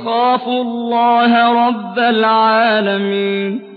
أخاف الله رب العالمين